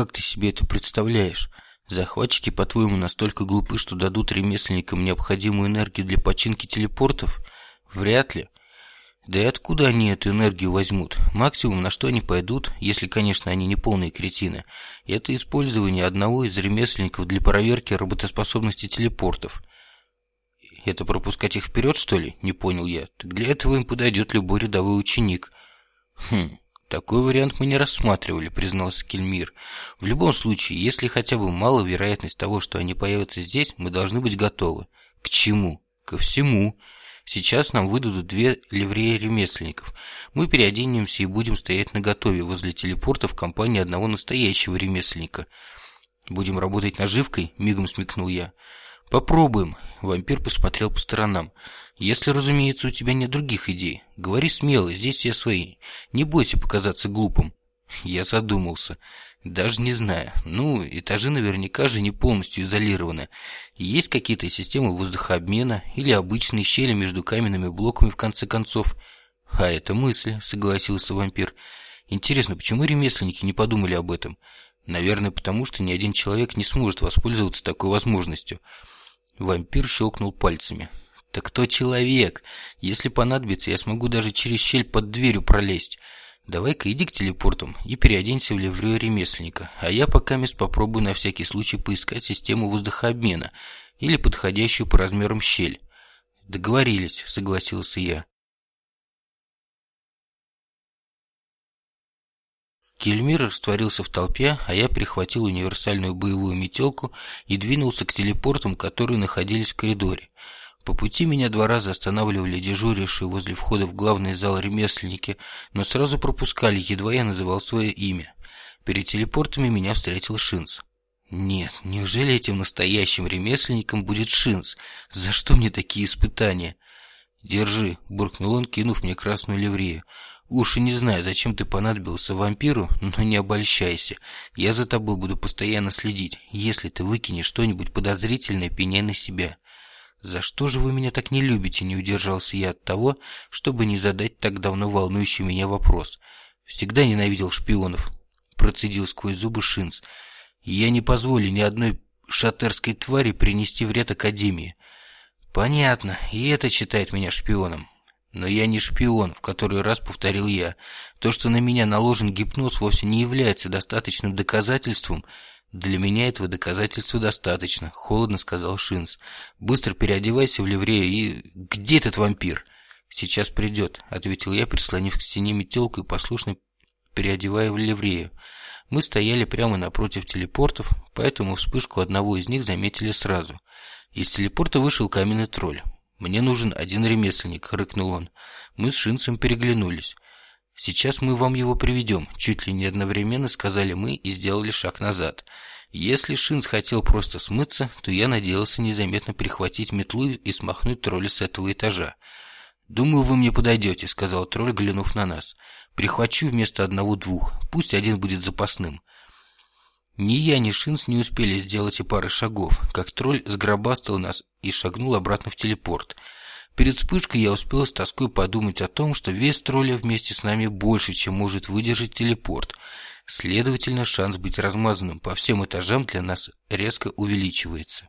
как ты себе это представляешь? Захватчики, по-твоему, настолько глупы, что дадут ремесленникам необходимую энергию для починки телепортов? Вряд ли. Да и откуда они эту энергию возьмут? Максимум, на что они пойдут, если, конечно, они не полные кретины, это использование одного из ремесленников для проверки работоспособности телепортов. Это пропускать их вперед, что ли? Не понял я. Так для этого им подойдет любой рядовой ученик. Хм, такой вариант мы не рассматривали, признался Кельмир. В любом случае, если хотя бы мало вероятность того, что они появятся здесь, мы должны быть готовы. К чему? Ко всему. Сейчас нам выдадут две ливреи ремесленников. Мы переоденемся и будем стоять наготове возле телепорта в компании одного настоящего ремесленника. Будем работать наживкой, мигом смекнул я. Попробуем. Вампир посмотрел по сторонам. Если, разумеется, у тебя нет других идей. Говори смело, здесь все свои. Не бойся показаться глупым. Я задумался. Даже не знаю. Ну, этажи наверняка же не полностью изолированы. Есть какие-то системы воздухообмена или обычные щели между каменными блоками в конце концов. А это мысль, согласился вампир. Интересно, почему ремесленники не подумали об этом? Наверное, потому что ни один человек не сможет воспользоваться такой возможностью. Вампир щелкнул пальцами. «Так кто человек? Если понадобится, я смогу даже через щель под дверью пролезть. Давай-ка иди к телепортам и переоденься в ливрею ремесленника, а я пока мест попробую на всякий случай поискать систему воздухообмена или подходящую по размерам щель». «Договорились», — согласился я. Кельмир растворился в толпе, а я прихватил универсальную боевую метелку и двинулся к телепортам, которые находились в коридоре. По пути меня два раза останавливали дежурившие возле входа в главный зал ремесленники, но сразу пропускали, едва я называл свое имя. Перед телепортами меня встретил Шинц. Нет, неужели этим настоящим ремесленником будет Шинц? За что мне такие испытания? «Держи», — буркнул он, кинув мне красную ливрею. Уж и не знаю, зачем ты понадобился вампиру, но не обольщайся. Я за тобой буду постоянно следить. Если ты выкинешь что-нибудь подозрительное, пеняй на себя. За что же вы меня так не любите? Не удержался я от того, чтобы не задать так давно волнующий меня вопрос. Всегда ненавидел шпионов. Процедил сквозь зубы Шинц. Я не позволю ни одной шатерской твари принести вред Академии. Понятно, и это считает меня шпионом. Но я не шпион, в который раз повторил я. То, что на меня наложен гипноз, вовсе не является достаточным доказательством. Для меня этого доказательства достаточно, холодно сказал Шинс. Быстро переодевайся в ливрею и... Где этот вампир? Сейчас придет, ответил я, прислонив к стене метелку и послушно переодевая в ливрею. Мы стояли прямо напротив телепортов, поэтому вспышку одного из них заметили сразу. Из телепорта вышел каменный тролль. «Мне нужен один ремесленник», — рыкнул он. Мы с Шинцем переглянулись. «Сейчас мы вам его приведем», — чуть ли не одновременно сказали мы и сделали шаг назад. Если Шинц хотел просто смыться, то я надеялся незаметно перехватить метлу и смахнуть тролля с этого этажа. «Думаю, вы мне подойдете», — сказал тролль, глянув на нас. «Прихвачу вместо одного-двух. Пусть один будет запасным. Ни я, ни Шинс не успели сделать и пары шагов, как тролль сгробастал нас и шагнул обратно в телепорт. Перед вспышкой я успел с тоской подумать о том, что вес тролля вместе с нами больше, чем может выдержать телепорт. Следовательно, шанс быть размазанным по всем этажам для нас резко увеличивается.